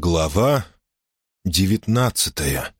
Глава девятнадцатая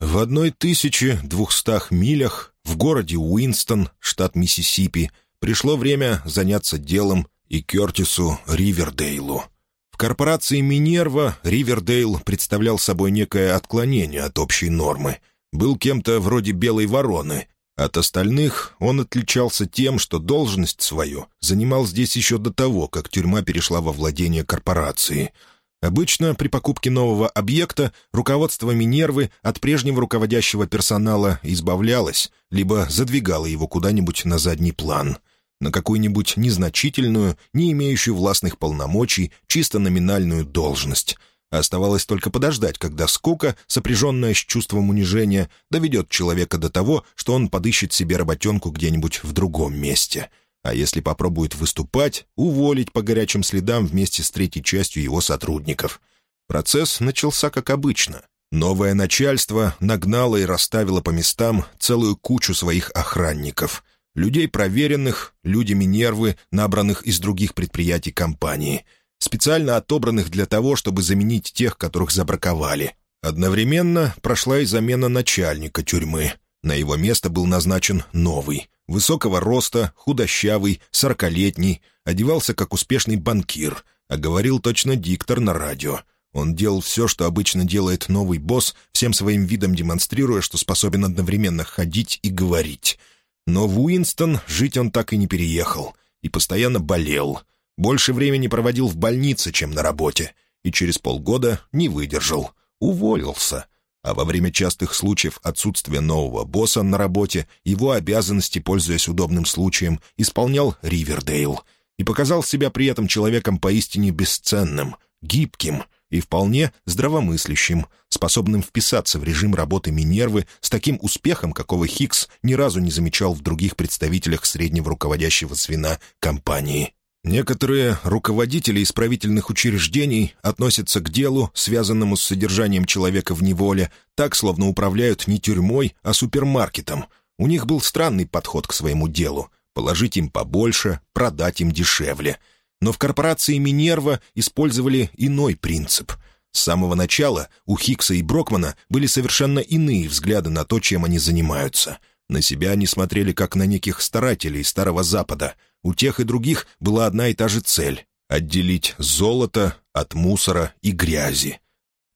В одной тысяче двухстах милях в городе Уинстон, штат Миссисипи, пришло время заняться делом и Кертису Ривердейлу. В корпорации «Минерва» Ривердейл представлял собой некое отклонение от общей нормы. Был кем-то вроде белой вороны. От остальных он отличался тем, что должность свою занимал здесь еще до того, как тюрьма перешла во владение корпорации — Обычно при покупке нового объекта руководство Минервы от прежнего руководящего персонала избавлялось, либо задвигало его куда-нибудь на задний план, на какую-нибудь незначительную, не имеющую властных полномочий, чисто номинальную должность. Оставалось только подождать, когда скука, сопряженная с чувством унижения, доведет человека до того, что он подыщет себе работенку где-нибудь в другом месте — а если попробует выступать, уволить по горячим следам вместе с третьей частью его сотрудников. Процесс начался как обычно. Новое начальство нагнало и расставило по местам целую кучу своих охранников. Людей проверенных, людьми нервы, набранных из других предприятий компании. Специально отобранных для того, чтобы заменить тех, которых забраковали. Одновременно прошла и замена начальника тюрьмы. На его место был назначен новый — Высокого роста, худощавый, сорокалетний, одевался как успешный банкир, а говорил точно диктор на радио. Он делал все, что обычно делает новый босс, всем своим видом демонстрируя, что способен одновременно ходить и говорить. Но в Уинстон жить он так и не переехал. И постоянно болел. Больше времени проводил в больнице, чем на работе. И через полгода не выдержал. Уволился — а во время частых случаев отсутствия нового босса на работе его обязанности, пользуясь удобным случаем, исполнял Ривердейл и показал себя при этом человеком поистине бесценным, гибким и вполне здравомыслящим, способным вписаться в режим работы Минервы с таким успехом, какого Хикс ни разу не замечал в других представителях среднего руководящего звена компании. Некоторые руководители исправительных учреждений относятся к делу, связанному с содержанием человека в неволе, так, словно управляют не тюрьмой, а супермаркетом. У них был странный подход к своему делу — положить им побольше, продать им дешевле. Но в корпорации «Минерва» использовали иной принцип. С самого начала у Хикса и Брокмана были совершенно иные взгляды на то, чем они занимаются. На себя они смотрели как на неких старателей Старого Запада — у тех и других была одна и та же цель — отделить золото от мусора и грязи.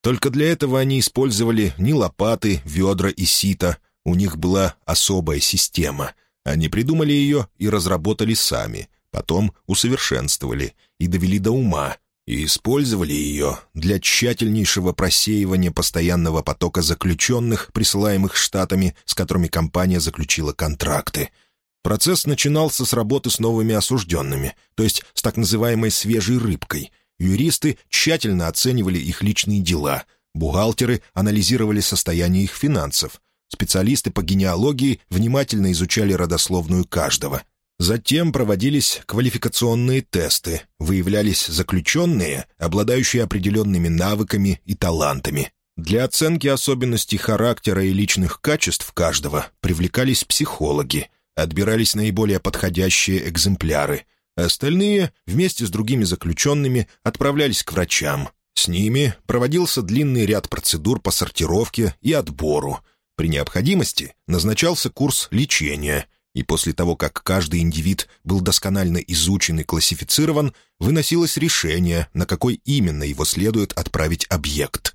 Только для этого они использовали не лопаты, ведра и сито, у них была особая система. Они придумали ее и разработали сами, потом усовершенствовали и довели до ума, и использовали ее для тщательнейшего просеивания постоянного потока заключенных, присылаемых штатами, с которыми компания заключила контракты — Процесс начинался с работы с новыми осужденными, то есть с так называемой «свежей рыбкой». Юристы тщательно оценивали их личные дела, бухгалтеры анализировали состояние их финансов, специалисты по генеалогии внимательно изучали родословную каждого. Затем проводились квалификационные тесты, выявлялись заключенные, обладающие определенными навыками и талантами. Для оценки особенностей характера и личных качеств каждого привлекались психологи — Отбирались наиболее подходящие экземпляры. Остальные, вместе с другими заключенными, отправлялись к врачам. С ними проводился длинный ряд процедур по сортировке и отбору. При необходимости назначался курс лечения, и после того, как каждый индивид был досконально изучен и классифицирован, выносилось решение, на какой именно его следует отправить объект.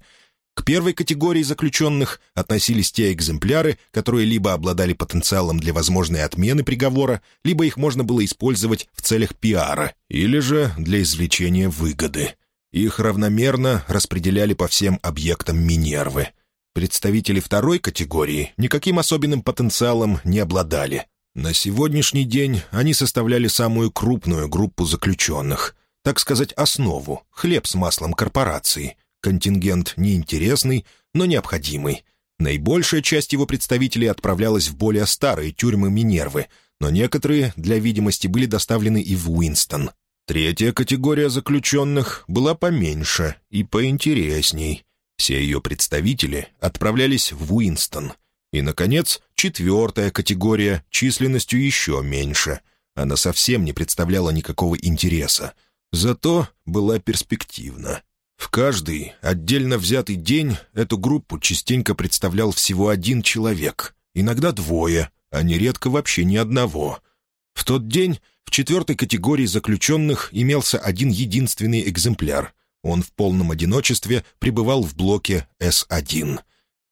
К первой категории заключенных относились те экземпляры, которые либо обладали потенциалом для возможной отмены приговора, либо их можно было использовать в целях пиара, или же для извлечения выгоды. Их равномерно распределяли по всем объектам Минервы. Представители второй категории никаким особенным потенциалом не обладали. На сегодняшний день они составляли самую крупную группу заключенных, так сказать, основу, хлеб с маслом корпорации — Контингент неинтересный, но необходимый. Наибольшая часть его представителей отправлялась в более старые тюрьмы Минервы, но некоторые, для видимости, были доставлены и в Уинстон. Третья категория заключенных была поменьше и поинтересней. Все ее представители отправлялись в Уинстон. И, наконец, четвертая категория численностью еще меньше. Она совсем не представляла никакого интереса. Зато была перспективна. В каждый отдельно взятый день эту группу частенько представлял всего один человек, иногда двое, а нередко вообще ни одного. В тот день в четвертой категории заключенных имелся один единственный экземпляр. Он в полном одиночестве пребывал в блоке С-1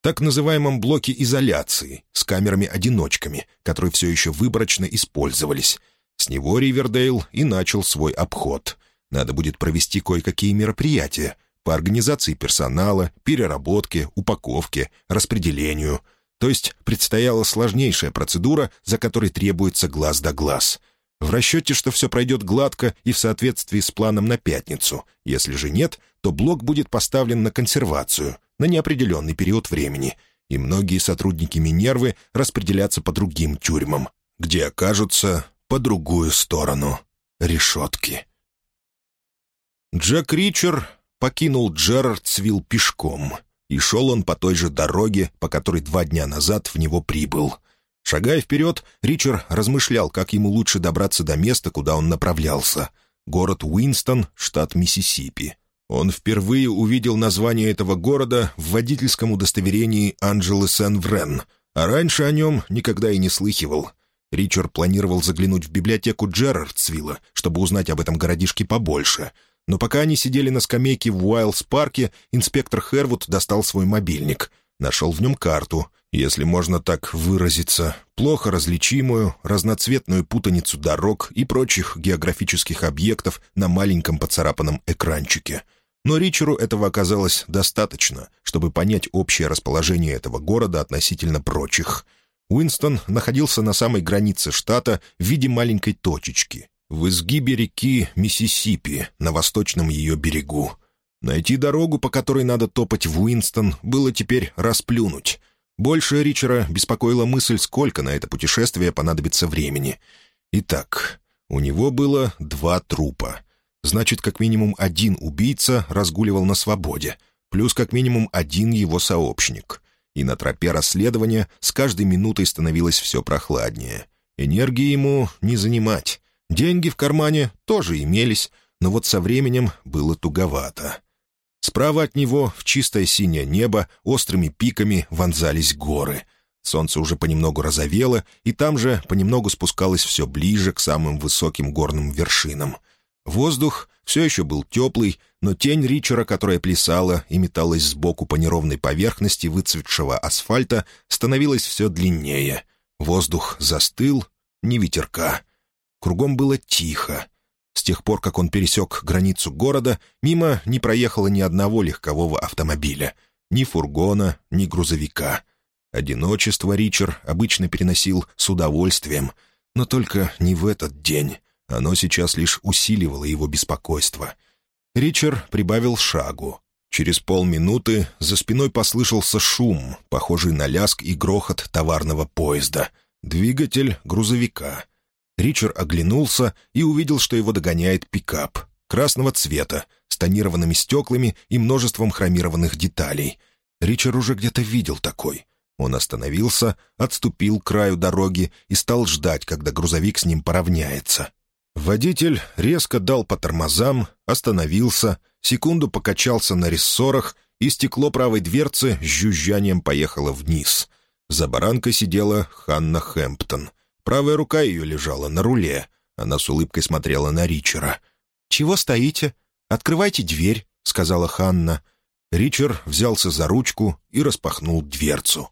так называемом блоке изоляции с камерами-одиночками, которые все еще выборочно использовались. С него Ривердейл и начал свой обход. Надо будет провести кое-какие мероприятия по организации персонала, переработке, упаковке, распределению. То есть предстояла сложнейшая процедура, за которой требуется глаз да глаз. В расчете, что все пройдет гладко и в соответствии с планом на пятницу. Если же нет, то блок будет поставлен на консервацию на неопределенный период времени, и многие сотрудники Минервы распределятся по другим тюрьмам, где окажутся по другую сторону решетки. Джек Ричер покинул Джерардсвилл пешком, и шел он по той же дороге, по которой два дня назад в него прибыл. Шагая вперед, Ричард размышлял, как ему лучше добраться до места, куда он направлялся. Город Уинстон, штат Миссисипи. Он впервые увидел название этого города в водительском удостоверении Анджелы Сен-Врен, а раньше о нем никогда и не слыхивал. Ричард планировал заглянуть в библиотеку Джерардсвилла, чтобы узнать об этом городишке побольше — но пока они сидели на скамейке в Уайлдс-парке, инспектор Хервуд достал свой мобильник. Нашел в нем карту, если можно так выразиться, плохо различимую, разноцветную путаницу дорог и прочих географических объектов на маленьком поцарапанном экранчике. Но Ричеру этого оказалось достаточно, чтобы понять общее расположение этого города относительно прочих. Уинстон находился на самой границе штата в виде маленькой точечки, в изгибе реки Миссисипи, на восточном ее берегу. Найти дорогу, по которой надо топать в Уинстон, было теперь расплюнуть. Больше Ричера беспокоила мысль, сколько на это путешествие понадобится времени. Итак, у него было два трупа. Значит, как минимум один убийца разгуливал на свободе, плюс как минимум один его сообщник. И на тропе расследования с каждой минутой становилось все прохладнее. Энергии ему не занимать. Деньги в кармане тоже имелись, но вот со временем было туговато. Справа от него в чистое синее небо острыми пиками вонзались горы. Солнце уже понемногу розовело, и там же понемногу спускалось все ближе к самым высоким горным вершинам. Воздух все еще был теплый, но тень Ричера, которая плясала и металась сбоку по неровной поверхности выцветшего асфальта, становилась все длиннее. Воздух застыл, ни ветерка. Кругом было тихо. С тех пор, как он пересек границу города, мимо не проехало ни одного легкового автомобиля, ни фургона, ни грузовика. Одиночество Ричард обычно переносил с удовольствием, но только не в этот день. Оно сейчас лишь усиливало его беспокойство. Ричард прибавил шагу. Через полминуты за спиной послышался шум, похожий на ляск и грохот товарного поезда. Двигатель грузовика — Ричард оглянулся и увидел, что его догоняет пикап. Красного цвета, с тонированными стеклами и множеством хромированных деталей. Ричард уже где-то видел такой. Он остановился, отступил к краю дороги и стал ждать, когда грузовик с ним поравняется. Водитель резко дал по тормозам, остановился, секунду покачался на рессорах, и стекло правой дверцы с жужжанием поехало вниз. За баранкой сидела Ханна Хэмптон. Правая рука ее лежала на руле. Она с улыбкой смотрела на Ричера. «Чего стоите? Открывайте дверь», — сказала Ханна. Ричер взялся за ручку и распахнул дверцу.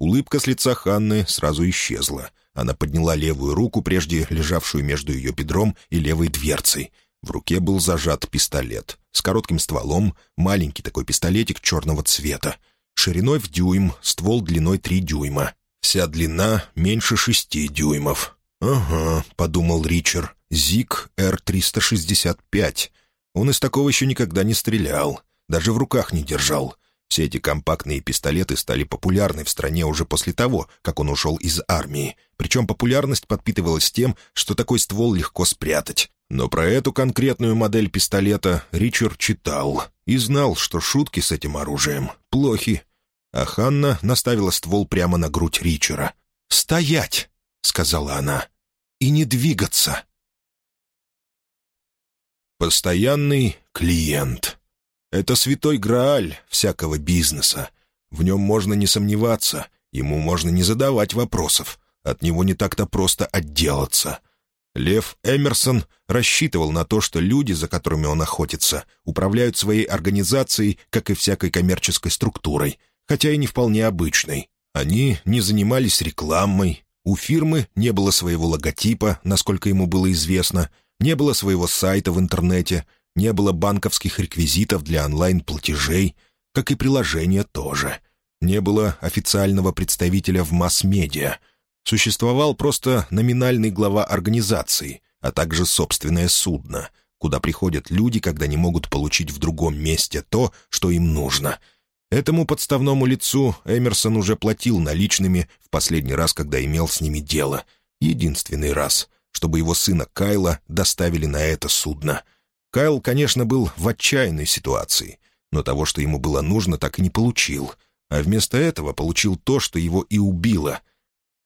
Улыбка с лица Ханны сразу исчезла. Она подняла левую руку, прежде лежавшую между ее бедром и левой дверцей. В руке был зажат пистолет. С коротким стволом, маленький такой пистолетик черного цвета. Шириной в дюйм, ствол длиной три дюйма. Вся длина меньше шести дюймов. «Ага», — подумал Ричард, — «Зик Р-365». Он из такого еще никогда не стрелял, даже в руках не держал. Все эти компактные пистолеты стали популярны в стране уже после того, как он ушел из армии. Причем популярность подпитывалась тем, что такой ствол легко спрятать. Но про эту конкретную модель пистолета Ричард читал и знал, что шутки с этим оружием плохи а Ханна наставила ствол прямо на грудь Ричера. «Стоять!» — сказала она. «И не двигаться!» Постоянный клиент. Это святой Грааль всякого бизнеса. В нем можно не сомневаться, ему можно не задавать вопросов, от него не так-то просто отделаться. Лев Эмерсон рассчитывал на то, что люди, за которыми он охотится, управляют своей организацией, как и всякой коммерческой структурой, хотя и не вполне обычной. Они не занимались рекламой, у фирмы не было своего логотипа, насколько ему было известно, не было своего сайта в интернете, не было банковских реквизитов для онлайн-платежей, как и приложения тоже. Не было официального представителя в масс-медиа. Существовал просто номинальный глава организации, а также собственное судно, куда приходят люди, когда не могут получить в другом месте то, что им нужно — Этому подставному лицу Эмерсон уже платил наличными в последний раз, когда имел с ними дело. Единственный раз, чтобы его сына Кайла доставили на это судно. Кайл, конечно, был в отчаянной ситуации, но того, что ему было нужно, так и не получил. А вместо этого получил то, что его и убило.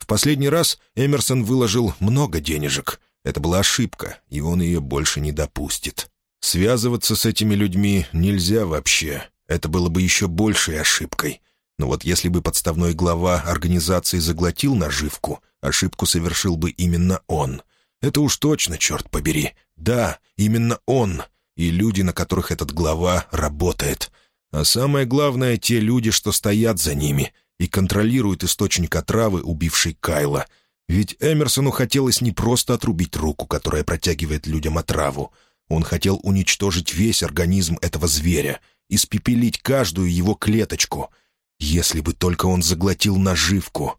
В последний раз Эмерсон выложил много денежек. Это была ошибка, и он ее больше не допустит. Связываться с этими людьми нельзя вообще. Это было бы еще большей ошибкой. Но вот если бы подставной глава организации заглотил наживку, ошибку совершил бы именно он. Это уж точно, черт побери. Да, именно он. И люди, на которых этот глава работает. А самое главное, те люди, что стоят за ними и контролируют источник отравы, убившей Кайла. Ведь Эмерсону хотелось не просто отрубить руку, которая протягивает людям отраву. Он хотел уничтожить весь организм этого зверя — испепелить каждую его клеточку. Если бы только он заглотил наживку.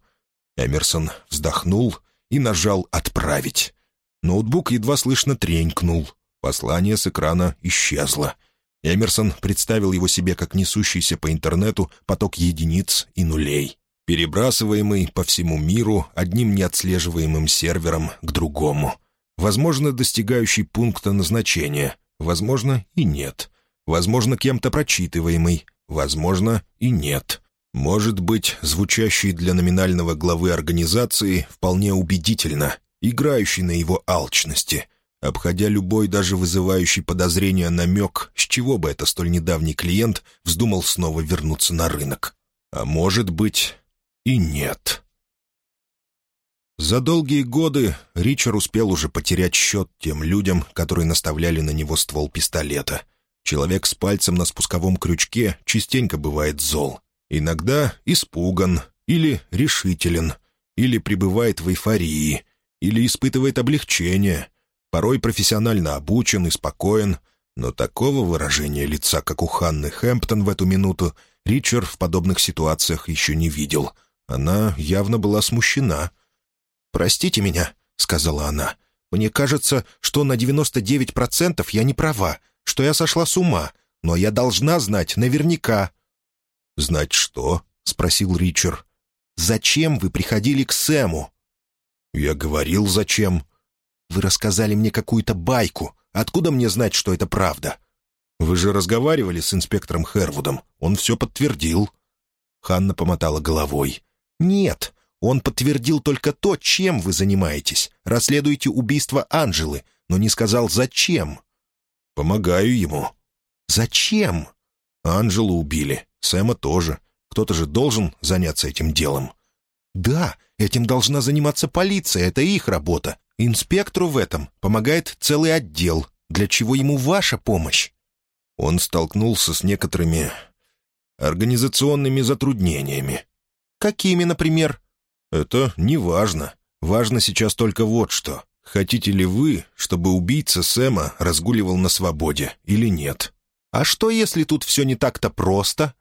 Эмерсон вздохнул и нажал «Отправить». Ноутбук едва слышно тренькнул. Послание с экрана исчезло. Эмерсон представил его себе как несущийся по интернету поток единиц и нулей, перебрасываемый по всему миру одним неотслеживаемым сервером к другому. Возможно, достигающий пункта назначения, возможно, и нет возможно, кем-то прочитываемый, возможно, и нет. Может быть, звучащий для номинального главы организации вполне убедительно, играющий на его алчности, обходя любой даже вызывающий подозрения намек, с чего бы это столь недавний клиент вздумал снова вернуться на рынок. А может быть, и нет. За долгие годы Ричард успел уже потерять счет тем людям, которые наставляли на него ствол пистолета — Человек с пальцем на спусковом крючке частенько бывает зол. Иногда испуган или решителен, или пребывает в эйфории, или испытывает облегчение. Порой профессионально обучен и спокоен, но такого выражения лица, как у Ханны Хэмптон в эту минуту, Ричард в подобных ситуациях еще не видел. Она явно была смущена. «Простите меня», — сказала она. «Мне кажется, что на 99% я не права что я сошла с ума, но я должна знать наверняка». «Знать что?» — спросил Ричард. «Зачем вы приходили к Сэму?» «Я говорил, зачем». «Вы рассказали мне какую-то байку. Откуда мне знать, что это правда?» «Вы же разговаривали с инспектором Хервудом. Он все подтвердил». Ханна помотала головой. «Нет, он подтвердил только то, чем вы занимаетесь. Расследуете убийство Анжелы, но не сказал, зачем». «Помогаю ему». «Зачем?» «Анжелу убили. Сэма тоже. Кто-то же должен заняться этим делом». «Да, этим должна заниматься полиция, это их работа. Инспектору в этом помогает целый отдел. Для чего ему ваша помощь?» Он столкнулся с некоторыми организационными затруднениями. «Какими, например?» «Это не важно. Важно сейчас только вот что. Хотите ли вы, чтобы убийца Сэма разгуливал на свободе или нет? А что, если тут все не так-то просто?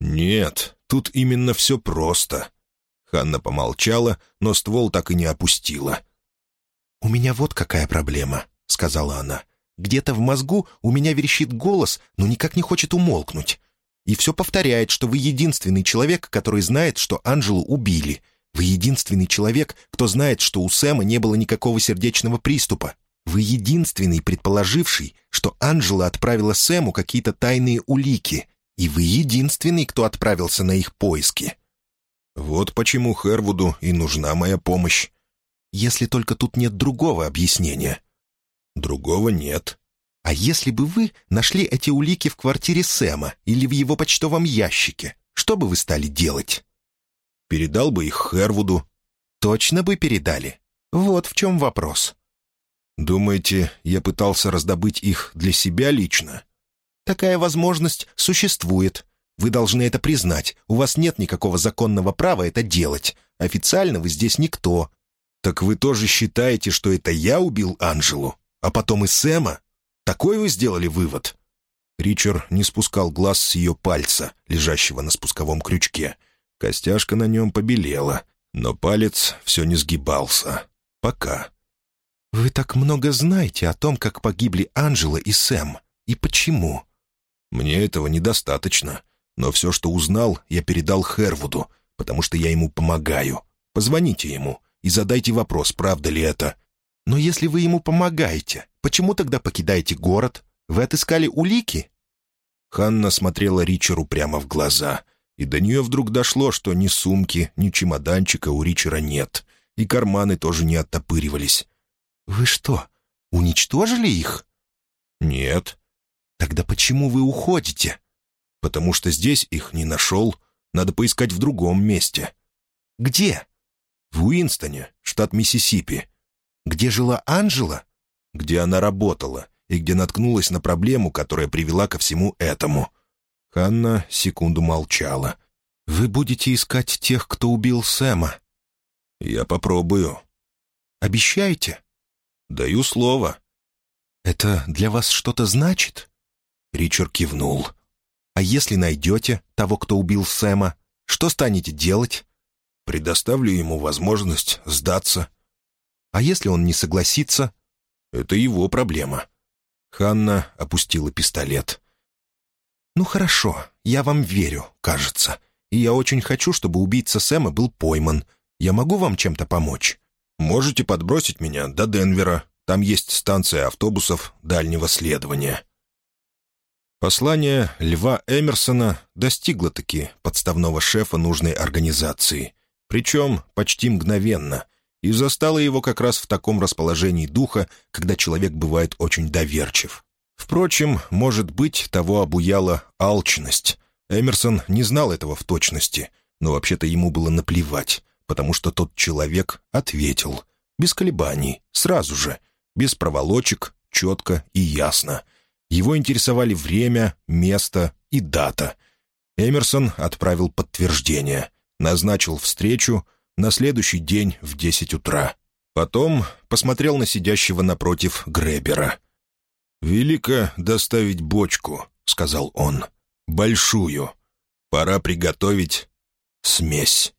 Нет, тут именно все просто. Ханна помолчала, но ствол так и не опустила. «У меня вот какая проблема», — сказала она. «Где-то в мозгу у меня верещит голос, но никак не хочет умолкнуть. И все повторяет, что вы единственный человек, который знает, что Анжелу убили, вы единственный человек, кто знает, что у Сэма не было никакого сердечного приступа. Вы единственный, предположивший, что Анжела отправила Сэму какие-то тайные улики. И вы единственный, кто отправился на их поиски. Вот почему Хервуду и нужна моя помощь. Если только тут нет другого объяснения. Другого нет. А если бы вы нашли эти улики в квартире Сэма или в его почтовом ящике, что бы вы стали делать? Передал бы их Хервуду. Точно бы передали. Вот в чем вопрос. Думаете, я пытался раздобыть их для себя лично? Такая возможность существует. Вы должны это признать. У вас нет никакого законного права это делать. Официально вы здесь никто. Так вы тоже считаете, что это я убил Анжелу? А потом и Сэма? Такой вы сделали вывод?» Ричард не спускал глаз с ее пальца, лежащего на спусковом крючке. Костяшка на нем побелела, но палец все не сгибался. Пока. «Вы так много знаете о том, как погибли Анжела и Сэм. И почему?» «Мне этого недостаточно. Но все, что узнал, я передал Хервуду, потому что я ему помогаю. Позвоните ему и задайте вопрос, правда ли это». «Но если вы ему помогаете, почему тогда покидаете город? Вы отыскали улики?» Ханна смотрела Ричеру прямо в глаза, и до нее вдруг дошло, что ни сумки, ни чемоданчика у Ричера нет, и карманы тоже не оттопыривались. «Вы что, уничтожили их?» «Нет». «Тогда почему вы уходите?» «Потому что здесь их не нашел. Надо поискать в другом месте». «Где?» «В Уинстоне, штат Миссисипи». «Где жила Анжела?» «Где она работала и где наткнулась на проблему, которая привела ко всему этому». Ханна секунду молчала. «Вы будете искать тех, кто убил Сэма?» «Я попробую». «Обещаете?» «Даю слово». «Это для вас что-то значит?» Ричард кивнул. «А если найдете того, кто убил Сэма, что станете делать?» «Предоставлю ему возможность сдаться». «А если он не согласится?» «Это его проблема». Ханна опустила пистолет. «Ну хорошо, я вам верю, кажется. И я очень хочу, чтобы убийца Сэма был пойман. Я могу вам чем-то помочь?» Можете подбросить меня до Денвера. Там есть станция автобусов дальнего следования». Послание Льва Эмерсона достигло-таки подставного шефа нужной организации. Причем почти мгновенно. И застало его как раз в таком расположении духа, когда человек бывает очень доверчив. Впрочем, может быть, того обуяла алчность. Эмерсон не знал этого в точности, но вообще-то ему было наплевать потому что тот человек ответил. Без колебаний, сразу же, без проволочек, четко и ясно. Его интересовали время, место и дата. Эмерсон отправил подтверждение, назначил встречу на следующий день в десять утра. Потом посмотрел на сидящего напротив Гребера. «Велико доставить бочку», — сказал он. «Большую. Пора приготовить смесь».